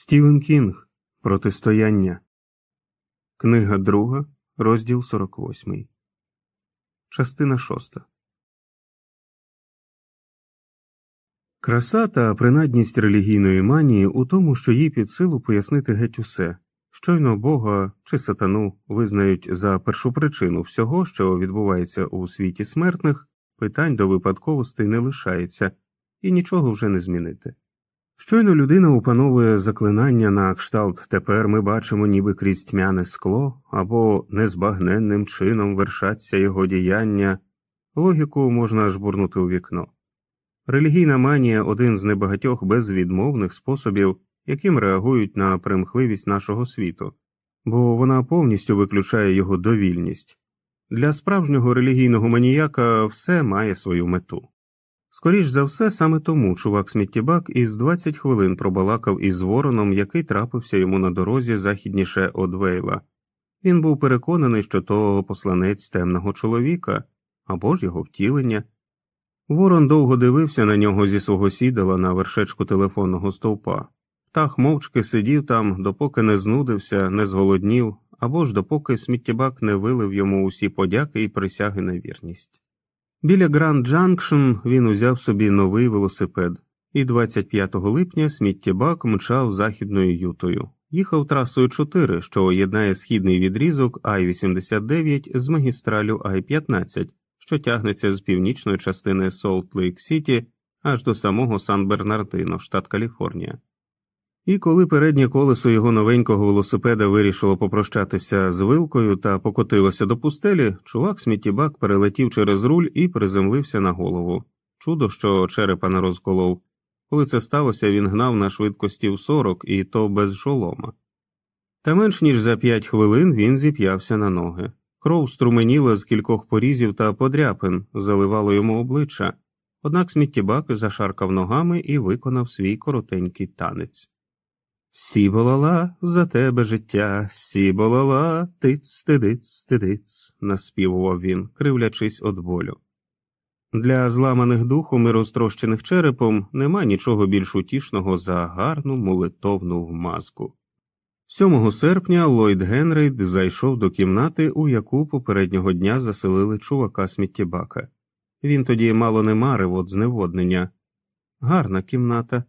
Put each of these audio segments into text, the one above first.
Стівен Кінг Протистояння. Книга друга, розділ 48. Частина шоста. Краса та принадність релігійної манії у тому, що їй під силу пояснити геть усе. Щойно Бога чи сатану визнають за першу причину всього, що відбувається у світі смертних, питань до випадковостей не лишається, і нічого вже не змінити. Щойно людина опановує заклинання на кшталт тепер ми бачимо, ніби крізь тьмяне скло або незбагненним чином вершаться його діяння, логіку можна жбурнути у вікно. Релігійна манія один з небагатьох безвідмовних способів, яким реагують на примхливість нашого світу, бо вона повністю виключає його довільність. Для справжнього релігійного маніяка все має свою мету. Скоріш за все, саме тому чувак сміттєбак із 20 хвилин пробалакав із вороном, який трапився йому на дорозі західніше од Вейла. Він був переконаний, що то посланець темного чоловіка або ж його втілення. Ворон довго дивився на нього зі свого сідала на вершечку телефонного стовпа. Птах мовчки сидів там, допоки не знудився, не зголоднів, або ж допоки сміттєбак не вилив йому усі подяки і присяги на вірність. Біля Гранд Джанкшн він узяв собі новий велосипед, і 25 липня сміттєбак мчав західною ютою. Їхав трасою 4, що єднає східний відрізок Ай-89 з магістралю Ай-15, що тягнеться з північної частини Солт Лейк Сіті аж до самого Сан Бернардино, штат Каліфорнія. І коли переднє колесо його новенького велосипеда вирішило попрощатися з вилкою та покотилося до пустелі, чувак сміттєбак перелетів через руль і приземлився на голову. Чудо, що черепа не розколов. Коли це сталося, він гнав на швидкості в 40 і то без шолома. Та менш ніж за п'ять хвилин він зіп'явся на ноги. Кров струменіла з кількох порізів та подряпин, заливало йому обличчя, однак сміттєбак зашаркав ногами і виконав свій коротенький танець. Сіболала за тебе життя, сіболала, тиць, тидиць, тидиць, наспівував він, кривлячись від болю. Для зламаних духом і розтрощених черепом нема нічого більш утішного за гарну молитовну вмазку. 7 серпня Ллойд Генрейд зайшов до кімнати, у яку попереднього дня заселили чувака сміттєбака. Він тоді мало не марив від зневоднення. Гарна кімната,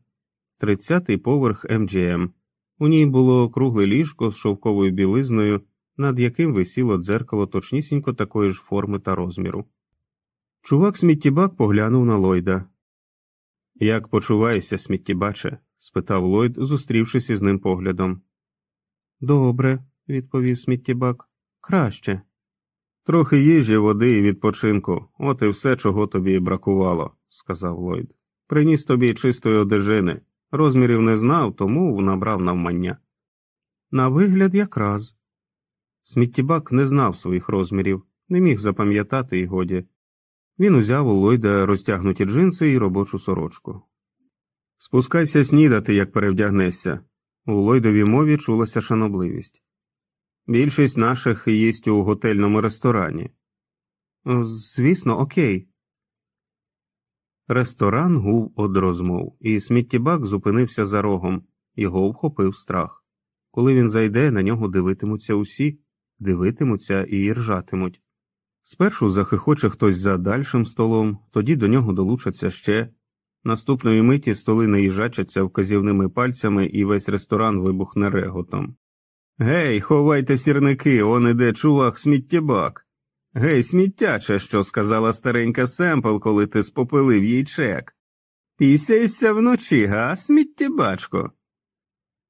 тридцятий поверх МГМ. У ній було кругле ліжко з шовковою білизною, над яким висіло дзеркало точнісінько такої ж форми та розміру. Чувак сміттєбак поглянув на Ллойда. Як почуваєшся, сміттєбаче? спитав Ллойд, зустрівшись із ним поглядом. Добре, відповів сміттєбак. Краще. Трохи їжі, води і відпочинку, от і все, чого тобі бракувало, сказав Ллойд. Приніс тобі чистої одежини. Розмірів не знав, тому набрав навмання. На вигляд, якраз. Сміттєбак не знав своїх розмірів, не міг запам'ятати і годі. Він узяв у Ллойда розтягнуті джинси і робочу сорочку. Спускайся снідати, як перевдягнешся. У Ллойдовій мові чулася шанобливість. Більшість наших їсть у готельному ресторані. Звісно, окей. Ресторан гув од розмов, і сміттєбак зупинився за рогом, його вхопив страх. Коли він зайде, на нього дивитимуться усі, дивитимуться і ржатимуть. Спершу захихоче хтось за дальшим столом, тоді до нього долучаться ще. Наступної миті столи наїжачаться вказівними пальцями, і весь ресторан вибухне реготом. Гей, ховайте сірники, он іде чувак сміттєбак. Гей, сміттяче, що сказала старенька Семпл, коли ти спопилив їй чек. Пісяйся вночі, га, сміттєбачко.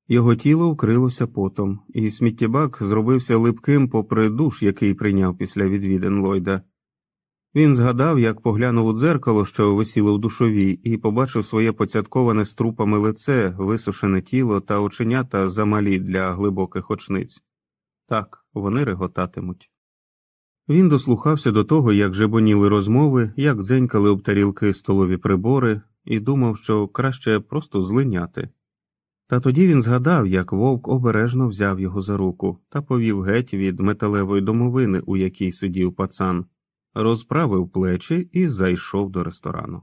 Його тіло вкрилося потом, і сміттєбак зробився липким попри душ, який прийняв після відвідин Ллойда. Він згадав, як поглянув у дзеркало, що висіло в душовій, і побачив своє поцятковане струпами лице, висушене тіло та оченята замалі для глибоких очниць. Так, вони реготатимуть. Він дослухався до того, як жебоніли розмови, як дзенькали об тарілки столові прибори, і думав, що краще просто злиняти. Та тоді він згадав, як вовк обережно взяв його за руку та повів геть від металевої домовини, у якій сидів пацан, розправив плечі і зайшов до ресторану.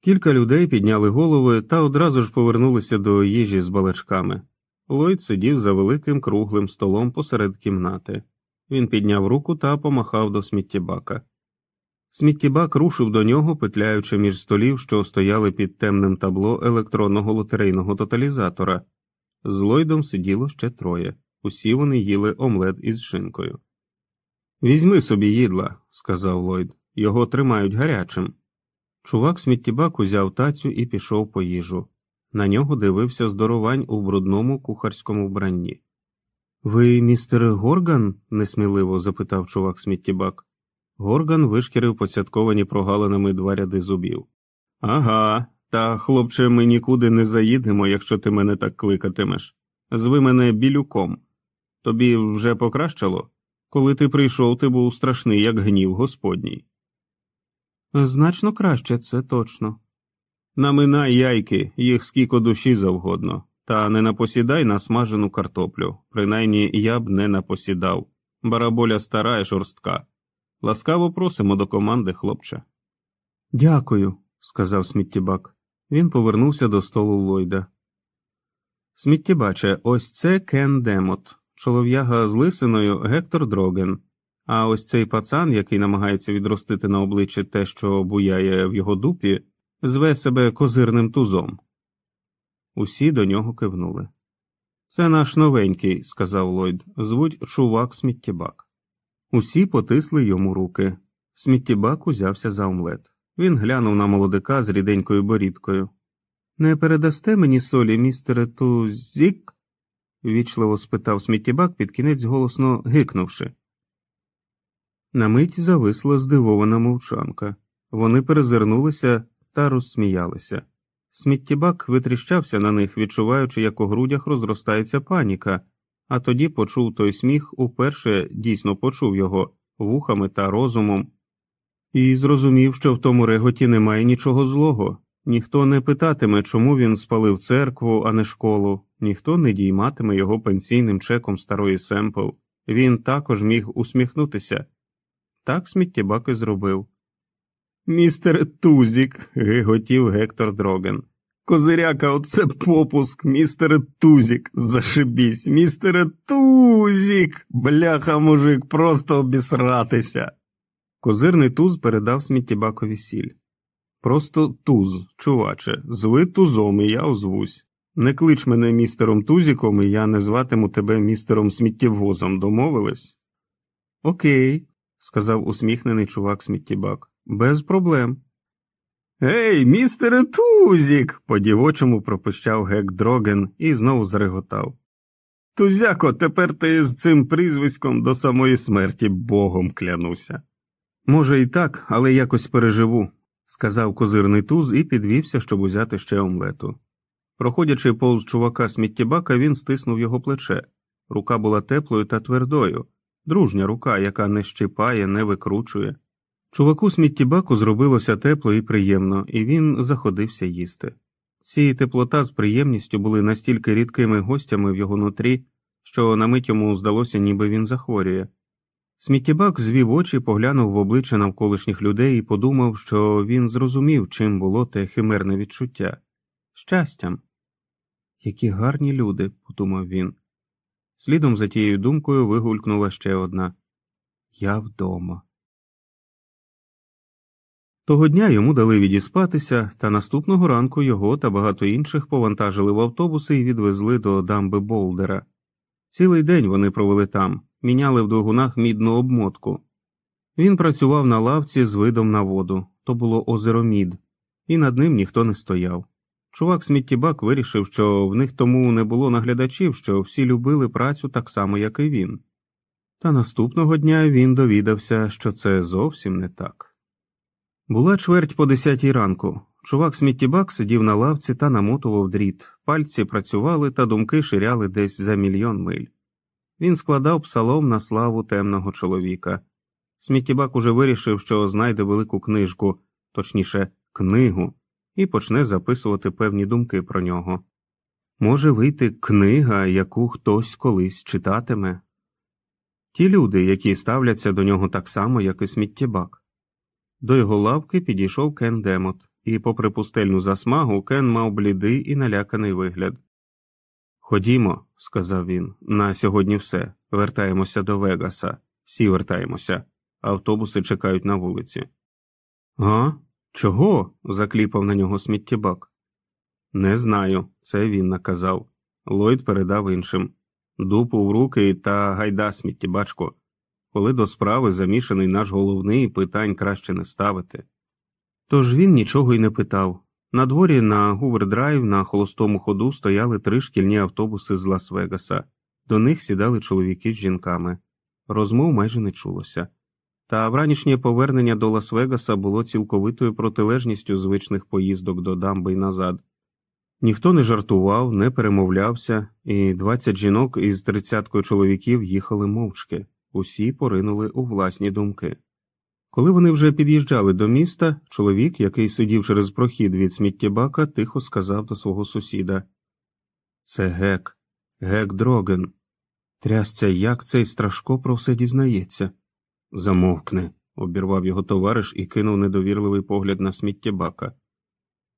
Кілька людей підняли голови та одразу ж повернулися до їжі з балачками. Ллойд сидів за великим круглим столом посеред кімнати. Він підняв руку та помахав до сміттєбака. Сміттєбак рушив до нього, петляючи між столів, що стояли під темним табло електронного лотерейного тоталізатора. З Ллойдом сиділо ще троє. Усі вони їли омлет із шинкою. Візьми собі їдла, сказав Ллойд. Його тримають гарячим. Чувак сміттєбак узяв тацю і пішов по їжу. На нього дивився здоровань у брудному кухарському вбранні. Ви містер Горган? несміливо запитав чувак сміттєбак. Горган вишкірив поцятковані прогалинами два ряди зубів. Ага, та, хлопче, ми нікуди не заїдемо, якщо ти мене так кликатимеш. Зви мене білюком. Тобі вже покращало? Коли ти прийшов, ти був страшний, як гнів господній. Значно краще, це точно. Наминай яйки, їх скільки душі завгодно, та не напосідай на смажену картоплю, принаймні я б не напосідав. Бараболя стара і жорстка. Ласкаво просимо до команди, хлопче. Дякую, сказав сміттєбак. Він повернувся до столу Ллойда. Сміттєбаче, ось це Кен Демот, чолов'яга з лисиною Гектор Дроген. А ось цей пацан, який намагається відростити на обличчі те, що буяє в його дупі, зве себе козирним тузом. Усі до нього кивнули. Це наш новенький, сказав Ллойд, звуть чувак сміттєбак. Усі потисли йому руки. Сміттєбак узявся за омлет. Він глянув на молодика з ріденькою борідкою. Не передасте мені солі, містере Тузік? ввічливо спитав сміттєбак під кінець голосно гикнувши. На мить зависла здивована мовчанка. Вони перезирнулися та розсміялися. Сміттєбак витріщався на них, відчуваючи, як у грудях розростається паніка, а тоді почув той сміх, уперше дійсно почув його вухами та розумом, і зрозумів, що в тому реготі немає нічого злого. Ніхто не питатиме, чому він спалив церкву, а не школу, ніхто не дійматиме його пенсійним чеком старої Семпл. Він також міг усміхнутися. Так сміттєбак і зробив. Містер Тузік. гиготів Гектор Дроген. Козиряка, оце попуск, містере Тузік, зашибісь, містере Тузік, бляха, мужик, просто обісратися. Козирний туз передав сміттєбакові сіль. Просто туз, чуваче, зви тузом, і я озвусь. Не клич мене містером Тузіком, і я не зватиму тебе містером сміттєвозом, домовились? Окей, сказав усміхнений чувак сміттєбак. Без проблем. Ей, містере Тузік. по дівочому пропищав гек Дроген і знову зареготав. Тузяко, тепер ти з цим прізвиськом до самої смерті богом клянуся. Може, і так, але якось переживу, сказав козирний туз і підвівся, щоб узяти ще омлету. Проходячи повз чувака сміттєбака, він стиснув його плече. Рука була теплою та твердою, дружня рука, яка не щипає, не викручує. Чуваку сміттєбаку зробилося тепло і приємно, і він заходився їсти. Ці теплота з приємністю були настільки рідкими гостями в його нутрі, що на мить йому здалося, ніби він захворює. Сміттєбак звів очі, поглянув в обличчя навколишніх людей і подумав, що він зрозумів, чим було те химерне відчуття щастям. Які гарні люди, подумав він. Слідом за тією думкою вигулькнула ще одна Я вдома. Того дня йому дали відіспатися, та наступного ранку його та багато інших повантажили в автобуси і відвезли до дамби Болдера. Цілий день вони провели там, міняли в двигунах мідну обмотку. Він працював на лавці з видом на воду то було озеро Мід, і над ним ніхто не стояв. Чувак сміттєбак вирішив, що в них тому не було наглядачів, що всі любили працю так само, як і він. Та наступного дня він довідався, що це зовсім не так. Була чверть по десятій ранку. Чувак сміттєбак сидів на лавці та намотував дріт, пальці працювали та думки ширяли десь за мільйон миль. Він складав псалом на славу темного чоловіка. Сміттєбак уже вирішив, що знайде велику книжку, точніше, книгу, і почне записувати певні думки про нього. Може вийти книга, яку хтось колись читатиме. Ті люди, які ставляться до нього так само, як і сміттєбак. До його лавки підійшов Кен Демот і, попри пустельну засмагу, Кен мав блідий і наляканий вигляд. Ходімо, сказав він, на сьогодні все. Вертаємося до Вегаса. Всі вертаємося. Автобуси чекають на вулиці. А? Чого? закліпав на нього сміттєбак. Не знаю, це він наказав. Ллойд передав іншим. Дупу в руки та гайда сміттєбачко. Коли до справи замішаний наш головний, питань краще не ставити. Тож він нічого й не питав. На дворі на Гувердрайв на холостому ходу стояли три шкільні автобуси з Лас-Вегаса, до них сідали чоловіки з жінками. Розмов майже не чулося. Та вранішнє повернення до Лас-Вегаса було цілковитою протилежністю звичних поїздок до дамби й назад. Ніхто не жартував, не перемовлявся, і двадцять жінок із тридцяткою чоловіків їхали мовчки, усі поринули у власні думки. Коли вони вже під'їжджали до міста, чоловік, який сидів через прохід від сміттєбака, тихо сказав до свого сусіда Це гек, гек Дроген. Трясця, як цей страшко про все дізнається. Замовкни, обірвав його товариш і кинув недовірливий погляд на сміттєбака.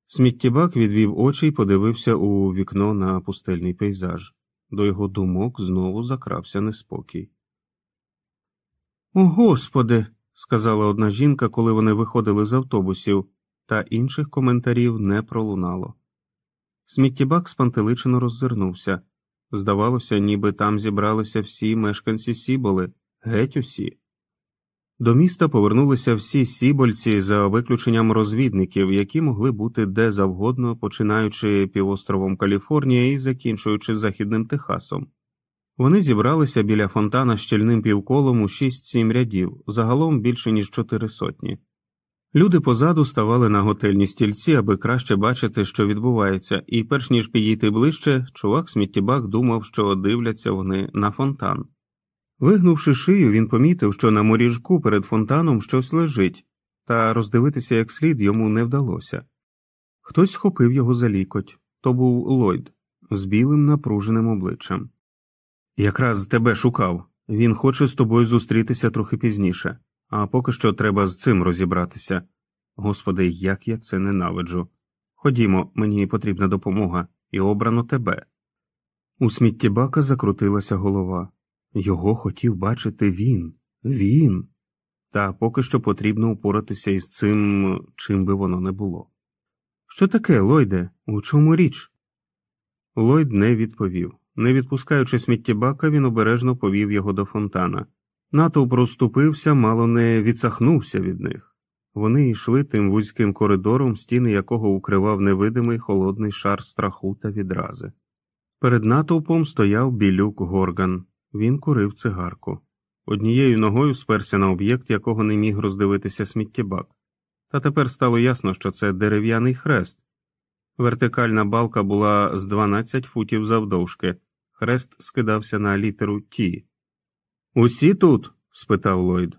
Сміттєбак відвів очі і подивився у вікно на пустельний пейзаж. До його думок знову закрався неспокій. О, Господи сказала одна жінка, коли вони виходили з автобусів, та інших коментарів не пролунало. Сміттєбак спантеличено роззирнувся. Здавалося, ніби там зібралися всі мешканці Сіболи, геть усі. До міста повернулися всі сібольці за виключенням розвідників, які могли бути де завгодно, починаючи півостровом Каліфорнія і закінчуючи Західним Техасом. Вони зібралися біля фонтана щільним півколом у 6-7 рядів, загалом більше ніж чотири сотні. Люди позаду ставали на готельні стільці, аби краще бачити, що відбувається, і, перш ніж підійти ближче, чувак сміттєбак думав, що дивляться вони на фонтан. Вигнувши шию, він помітив, що на моріжку перед фонтаном щось лежить, та роздивитися як слід йому не вдалося. Хтось схопив його за лікоть то був Ллойд з білим напруженим обличчям. Якраз тебе шукав. Він хоче з тобою зустрітися трохи пізніше, а поки що треба з цим розібратися. Господи, як я це ненавиджу. Ходімо, мені потрібна допомога, і обрано тебе. У сміттєбака закрутилася голова. Його хотів бачити він, він. Та поки що потрібно упоратися із цим, чим би воно не було. Що таке, Лойде? У чому річ? Лойд не відповів. Не відпускаючи сміттєбака, він обережно повів його до фонтана. Натовп розступився, мало не відсахнувся від них. Вони йшли тим вузьким коридором, стіни якого укривав невидимий холодний шар страху та відрази. Перед натовпом стояв білюк горган. Він курив цигарку. Однією ногою сперся на об'єкт, якого не міг роздивитися сміттєбак. Та тепер стало ясно, що це дерев'яний хрест. Вертикальна балка була з 12 футів завдовжки. Хрест скидався на літеру Ті. Усі тут? спитав Ллойд.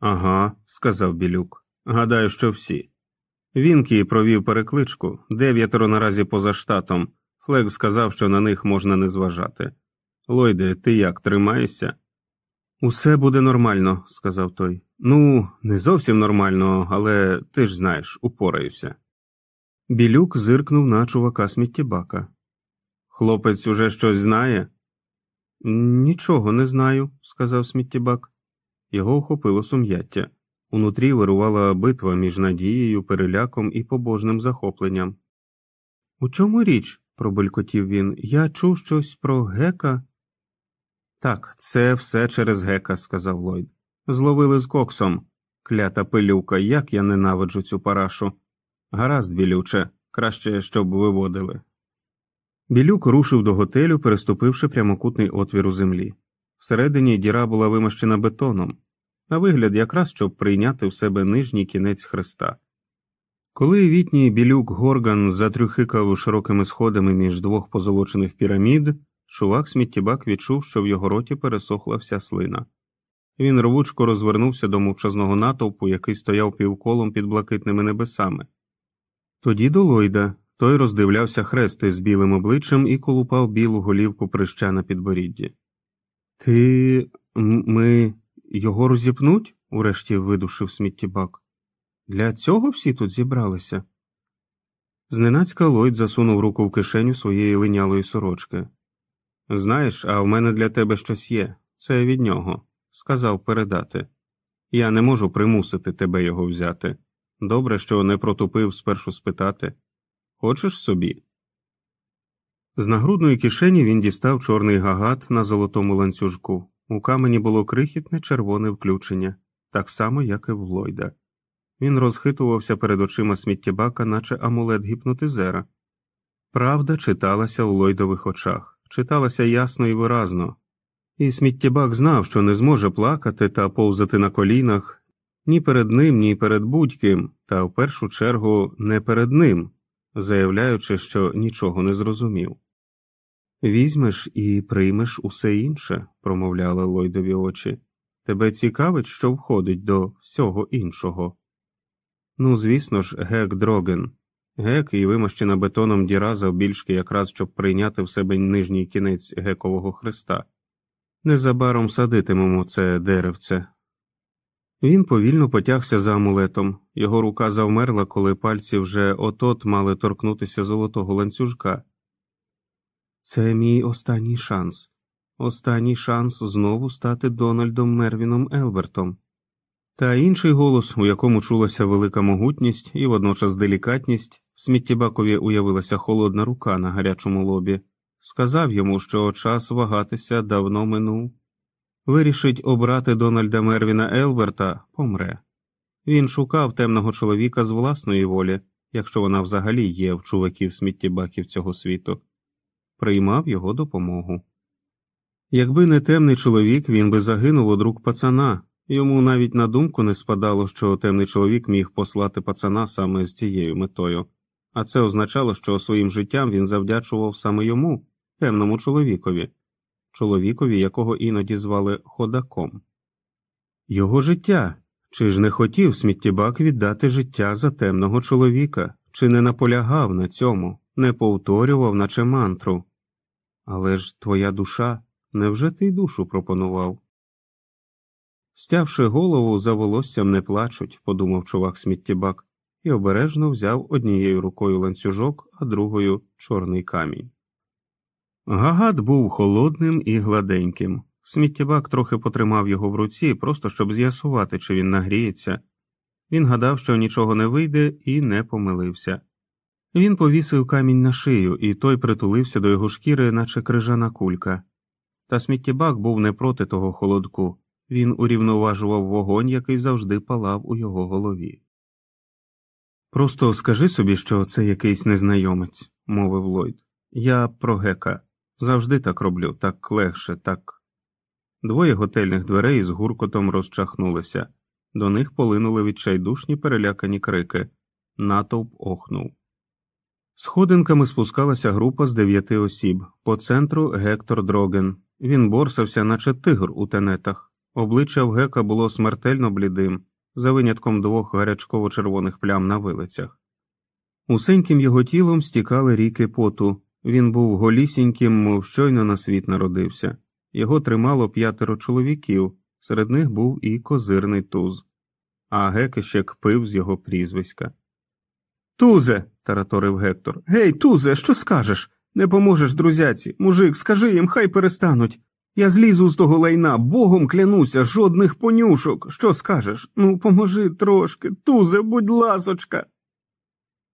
Ага, сказав білюк. Гадаю, що всі. Вінкі провів перекличку, дев'ятеро наразі поза штатом. Флег сказав, що на них можна не зважати. Лойде, ти як тримаєшся? Усе буде нормально, сказав той. Ну, не зовсім нормально, але ти ж знаєш, упораюся. Білюк зиркнув на чувака сміттєбака. Хлопець уже щось знає? Нічого не знаю, сказав сміттєбак. Його охопило сум'яття. Унутрі вирувала битва між надією, переляком і побожним захопленням. У чому річ? пробелькотів він. Я чув щось про гека. Так, це все через гека, сказав Ллойд. Зловили з коксом. Клята пилюка, як я ненавиджу цю парашу. Гаразд, білюче, краще, щоб виводили. Білюк рушив до готелю, переступивши прямокутний отвір у землі. Всередині діра була вимощена бетоном, на вигляд, якраз щоб прийняти в себе нижній кінець хреста. Коли вітній білюк Горган затрюхикав широкими сходами між двох позолочених пірамід, чувак сміттєбак відчув, що в його роті пересохла вся слина. Він рвучко розвернувся до мовчазного натовпу, який стояв півколом під блакитними небесами. Тоді до Лойда, той роздивлявся хрести з білим обличчям і колупав білу голівку прища на підборідді. Ти ми його розіпнуть? урешті видушив сміттєбак. Для цього всі тут зібралися. Зненацька Ллойд засунув руку в кишеню своєї линялої сорочки. Знаєш, а в мене для тебе щось є. Це від нього, сказав передати. Я не можу примусити тебе його взяти. Добре, що не протупив спершу спитати Хочеш собі? З нагрудної кишені він дістав чорний гагат на золотому ланцюжку. У камені було крихітне червоне включення, так само, як і в Ллойда. Він розхитувався перед очима сміттєбака, наче амулет гіпнотизера. Правда читалася у Ллойдових очах, читалася ясно і виразно, і сміттєбак знав, що не зможе плакати та повзати на колінах ні перед ним, ні перед будь-ким, та в першу чергу не перед ним, заявляючи, що нічого не зрозумів. Візьмеш і приймеш усе інше, промовляли Ллойдові очі. Тебе цікавить, що входить до всього іншого. Ну, звісно ж, гек дроген. Гек і вимощена бетоном діра завбільшки якраз щоб прийняти в себе нижній кінець гекового хреста. Незабаром садитимемо це деревце. Він повільно потягся за амулетом, його рука завмерла, коли пальці вже отот мали торкнутися золотого ланцюжка. Це мій останній шанс, останній шанс знову стати Дональдом Мервіном Елбертом. Та інший голос, у якому чулася велика могутність і водночас делікатність, сміттєбакові уявилася холодна рука на гарячому лобі, сказав йому, що час вагатися давно минув. Вирішить обрати Дональда Мервіна Елберта помре. Він шукав темного чоловіка з власної волі, якщо вона взагалі є в чуваків сміттєбаків цього світу, приймав його допомогу. Якби не темний чоловік, він би загинув од рук пацана, йому навіть на думку не спадало, що темний чоловік міг послати пацана саме з цією метою, а це означало, що своїм життям він завдячував саме йому, темному чоловікові чоловікові, якого іноді звали Ходаком. Його життя. Чи ж не хотів сміттєбак віддати життя за темного чоловіка, чи не наполягав на цьому, не повторював, наче мантру? Але ж твоя душа, невже ти душу пропонував? Стявши голову, за волоссям не плачуть, подумав чувак сміттєбак, і обережно взяв однією рукою ланцюжок, а другою чорний камінь. Гагат був холодним і гладеньким. Сміттєбак трохи потримав його в руці, просто щоб з'ясувати, чи він нагріється. Він гадав, що нічого не вийде, і не помилився. Він повісив камінь на шию, і той притулився до його шкіри, наче крижана кулька. Та сміттєбак був не проти того холодку він урівноважував вогонь, який завжди палав у його голові. Просто скажи собі, що це якийсь незнайомець, мовив Ллойд. Я про гека. Завжди так роблю, так легше, так. Двоє готельних дверей з гуркотом розчахнулися, до них полинули відчайдушні перелякані крики. Натовп охнув. Сходинками спускалася група з дев'яти осіб, по центру Гектор Дроген. Він борсався, наче тигр у тенетах. Обличчя в гека було смертельно блідим, за винятком двох гарячково червоних плям на вилицях. Усеньким його тілом стікали ріки поту, він був голісіньким, мов щойно на світ народився, його тримало п'ятеро чоловіків, серед них був і козирний туз, а Гекещек пив з його прізвиська. Тузе. тараторив Гектор. Гей, тузе, що скажеш? Не поможеш, друзяці. Мужик, скажи їм, хай перестануть. Я злізу з того лайна, богом клянуся, жодних понюшок. Що скажеш? Ну, поможи трошки, тузе, будь ласочка.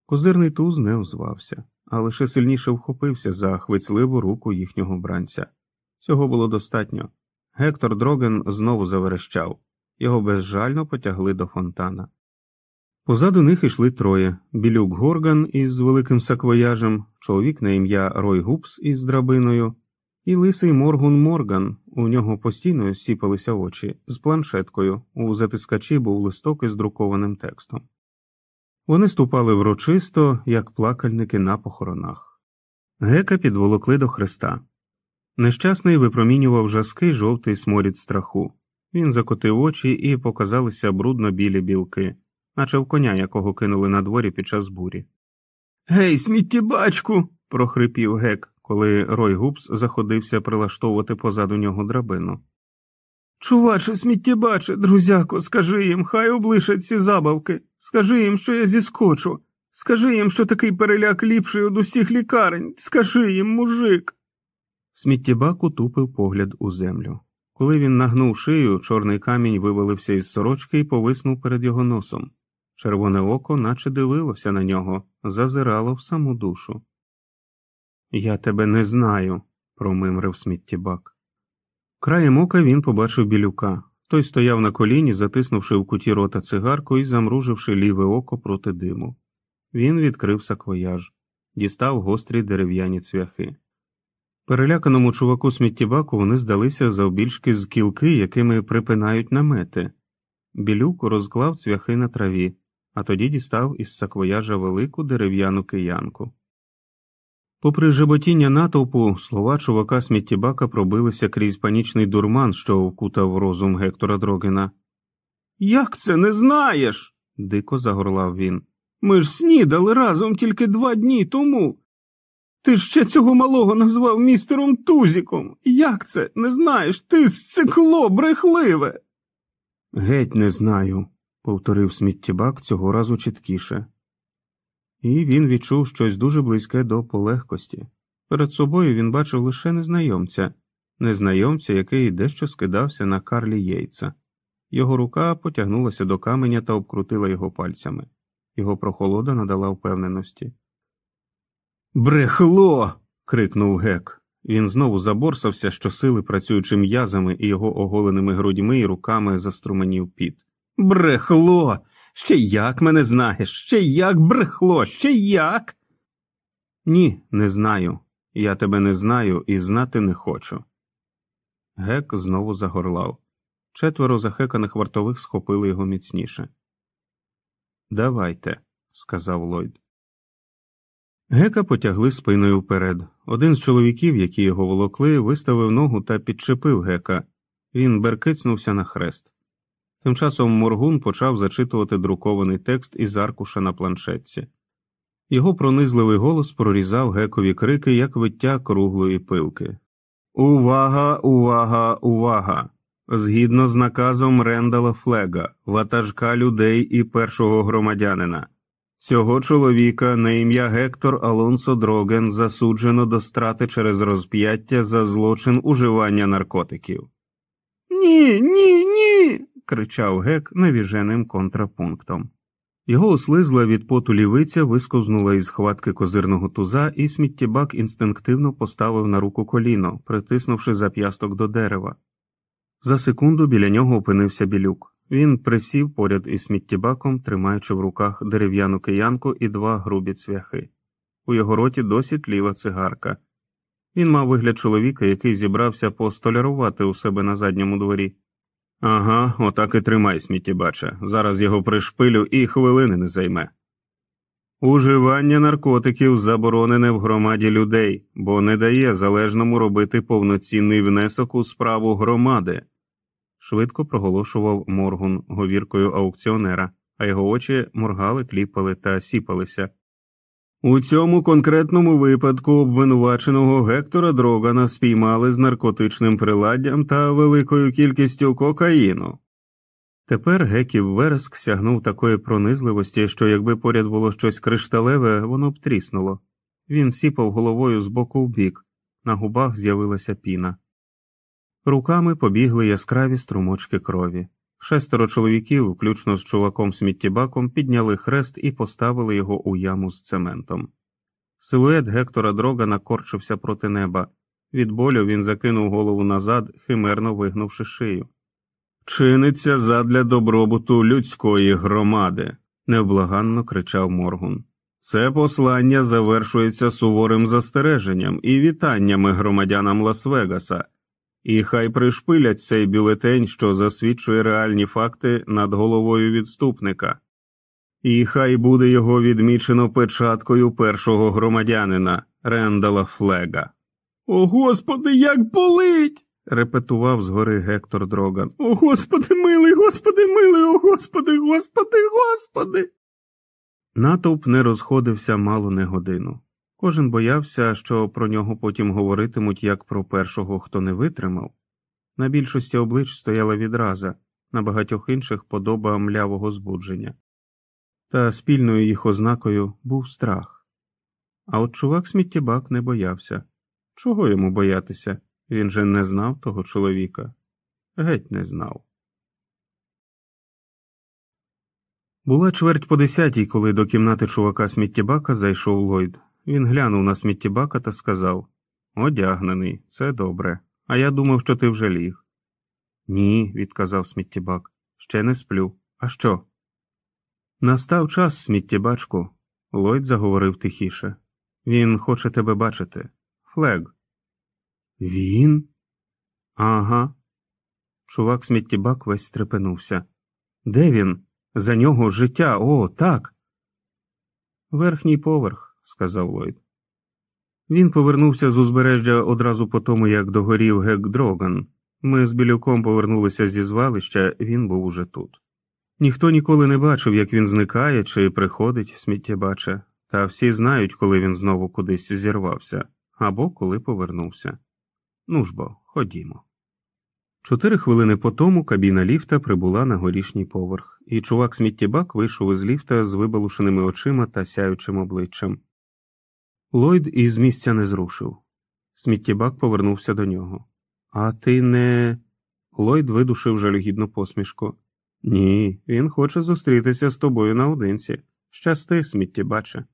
Козирний туз не озвався а лише сильніше вхопився за хвицливу руку їхнього бранця. Цього було достатньо. Гектор Дроген знову заверещав, його безжально потягли до фонтана. Позаду них йшли троє білюк Горган із великим саквояжем, чоловік на ім'я Рой Гупс із драбиною, і лисий Моргун Морган, у нього постійно сіпалися очі, з планшеткою, у затискачі був листок із друкованим текстом. Вони ступали врочисто, як плакальники на похоронах. Гека підволокли до хреста. Нещасний випромінював жаский жовтий сморід страху. Він закотив очі і показалися брудно білі білки, наче в коня, якого кинули на дворі під час бурі. Гей, сміттєбачку. прохрипів гек, коли Рой Гупс заходився прилаштовувати позаду нього драбину. Чуваче, сміттєбаче, друзяко, скажи їм, хай облишать ці забавки. Скажи їм, що я зіскочу. Скажи їм, що такий переляк ліпший од усіх лікарень. Скажи їм, мужик. Сміттєбак утупив погляд у землю. Коли він нагнув шию, чорний камінь вивалився із сорочки і повиснув перед його носом. Червоне око наче дивилося на нього, зазирало в саму душу. Я тебе не знаю, промимрив сміттєбак. Краєм ока він побачив білюка. Той стояв на коліні, затиснувши в куті рота цигарку і замруживши ліве око проти диму. Він відкрив саквояж, дістав гострі дерев'яні цвяхи. Переляканому чуваку сміттєбаку вони здалися завбільшки з кілки, якими припинають намети. Білюк розклав цвяхи на траві, а тоді дістав із саквояжа велику дерев'яну киянку. Попри жеботіння натовпу, слова чувака сміттєбака пробилися крізь панічний дурман, що вкутав розум Гектора Дрогена. Як це не знаєш? дико загорлав він. Ми ж снідали разом тільки два дні тому. Ти ще цього малого назвав містером Тузіком. Як це не знаєш? Ти сцикло брехливе. Геть не знаю, повторив сміттєбак цього разу чіткіше. І він відчув щось дуже близьке до полегкості. Перед собою він бачив лише незнайомця, незнайомця, який дещо скидався на Карлі Єйца. Його рука потягнулася до каменя та обкрутила його пальцями. Його прохолода надала впевненості. Брехло. крикнув гек. Він знову заборсався, щосили працюючи м'язами і його оголеними грудьми і руками заструменів піт. Брехло. Ще як мене знаєш, ще як брехло, ще як. Ні, не знаю. Я тебе не знаю і знати не хочу. Гек знову загорлав. Четверо захеканих вартових схопили його міцніше. Давайте, сказав Ллойд. Гека потягли спиною вперед. Один з чоловіків, які його волокли, виставив ногу та підчепив гека. Він беркицнувся на хрест. Тим часом Моргун почав зачитувати друкований текст із аркуша на планшетці. Його пронизливий голос прорізав гекові крики, як виття круглої пилки. Увага, увага, увага! Згідно з наказом Рендала Флега, ватажка людей і першого громадянина. Цього чоловіка на ім'я Гектор Алонсо Дроген засуджено до страти через розп'яття за злочин уживання наркотиків. Ні, ні, ні. Кричав гек навіженим контрапунктом. Його ослизла від поту лівиця висковзнула із хватки козирного туза, і сміттєбак інстинктивно поставив на руку коліно, притиснувши зап'ясток до дерева. За секунду біля нього опинився білюк. Він присів поряд із сміттєбаком, тримаючи в руках дерев'яну киянку і два грубі цвяхи. У його роті досі тліла цигарка. Він мав вигляд чоловіка, який зібрався постолярувати у себе на задньому дворі. Ага, отак і тримай, сміттєбача. Зараз його пришпилю і хвилини не займе. Уживання наркотиків заборонене в громаді людей, бо не дає залежному робити повноцінний внесок у справу громади швидко проголошував моргун говіркою аукціонера, а його очі моргали, кліпали та сіпалися. У цьому конкретному випадку обвинуваченого Гектора Дрогана спіймали з наркотичним приладдям та великою кількістю кокаїну. Тепер геків вереск сягнув такої пронизливості, що якби поряд було щось кришталеве, воно б тріснуло. Він сіпав головою з боку в бік, на губах з'явилася піна. Руками побігли яскраві струмочки крові. Шестеро чоловіків, включно з чуваком сміттєбаком, підняли хрест і поставили його у яму з цементом. Силует Гектора Дрогана корчився проти неба. Від болю він закинув голову назад, химерно вигнувши шию. Чиниться задля добробуту людської громади, невблаганно кричав Моргун. Це послання завершується суворим застереженням і вітаннями громадянам Лас-Вегаса. І хай пришпилять цей бюлетень, що засвідчує реальні факти над головою відступника, і хай буде його відмічено печаткою першого громадянина Рендала Флега. О Господи, як болить. репетував згори Гектор Дроган. О Господи милий, Господи милий, о Господи, Господи, Господи. Натовп не розходився мало не годину. Кожен боявся, що про нього потім говоритимуть як про першого, хто не витримав. На більшості облич стояла відраза, на багатьох інших подоба млявого збудження. та спільною їх ознакою був страх. А от чувак сміттєбак не боявся. Чого йому боятися? Він же не знав того чоловіка. Геть не знав. Була чверть по десятій, коли до кімнати чувака сміттєбака зайшов Ллойд. Він глянув на сміттєбака та сказав Одягнений, це добре. А я думав, що ти вже ліг. Ні, відказав сміттєбак. Ще не сплю. А що? Настав час, сміттєбачку. Ллойд заговорив тихіше. Він хоче тебе бачити. Флег. Він? Ага. Чувак сміттєбак весь стрепенувся. Де він? За нього життя, о, так. Верхній поверх, сказав Ллойд. Він повернувся з узбережжя одразу по тому, як догорів Гек Дроган. Ми з білюком повернулися зі звалища, він був уже тут. Ніхто ніколи не бачив, як він зникає чи приходить, сміттєбаче, та всі знають, коли він знову кудись зірвався або коли повернувся. Ну ж бо, ходімо. Чотири хвилини по тому кабіна ліфта прибула на горішній поверх, і чувак сміттєбак вийшов із ліфта з вибалушеними очима та сяючим обличчям. Ллойд із місця не зрушив. Сміттєбак повернувся до нього. А ти не. Ллойд видушив жалюгідну посмішку. Ні, він хоче зустрітися з тобою наодинці. Щасти, сміттєбаче.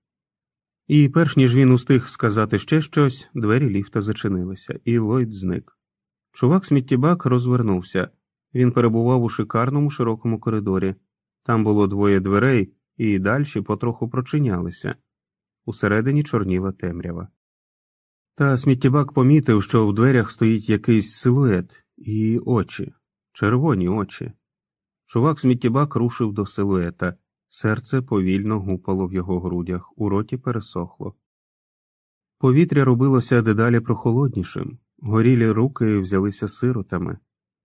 І перш ніж він устиг сказати ще щось, двері ліфта зачинилися, і Ллойд зник. Чувак сміттєбак розвернувся. Він перебував у шикарному широкому коридорі. Там було двоє дверей, і дальші потроху прочинялися. Усередині чорніла темрява. Та сміттєбак помітив, що в дверях стоїть якийсь силует і очі, червоні очі. Чувак сміттєбак рушив до силуета, серце повільно гупало в його грудях, у роті пересохло. Повітря робилося дедалі прохолоднішим, горілі руки взялися сиротами.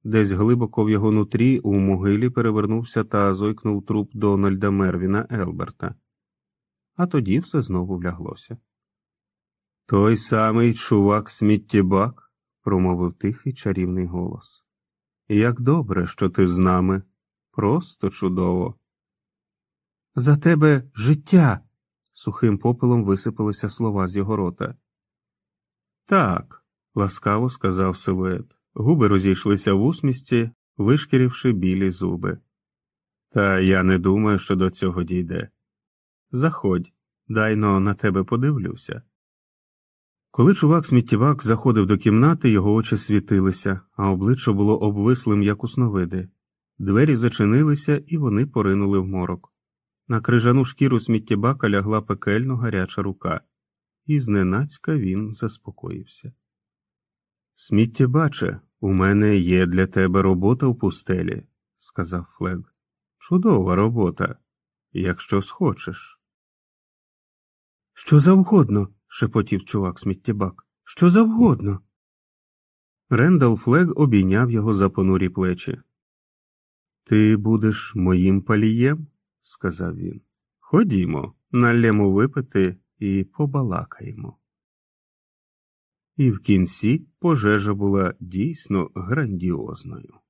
Десь глибоко в його нутрі у могилі перевернувся та зойкнув труп Дональда Мервіна Елберта. А тоді все знову вляглося. Той самий чувак сміттєбак, промовив тихий чарівний голос. Як добре, що ти з нами. Просто чудово. За тебе життя. сухим попелом висипалися слова з його рота. Так, ласкаво сказав силует. Губи розійшлися в усмісті, вишкіривши білі зуби. Та я не думаю, що до цього дійде. Заходь, дайно на тебе подивлюся. Коли чувак сміттєвак заходив до кімнати, його очі світилися, а обличчя було обвислим, як у сновиди. Двері зачинилися, і вони поринули в морок. На крижану шкіру сміттєбака лягла пекельно гаряча рука, і зненацька він заспокоївся. Сміттєбаче, у мене є для тебе робота в пустелі, сказав Флег. Чудова робота, якщо схочеш. Що завгодно, шепотів чувак сміттєбак. Що завгодно. Рендал Флег обійняв його за понурі плечі. Ти будеш моїм палієм, сказав він. Ходімо, налємо випити і побалакаємо. І в кінці пожежа була дійсно грандіозною.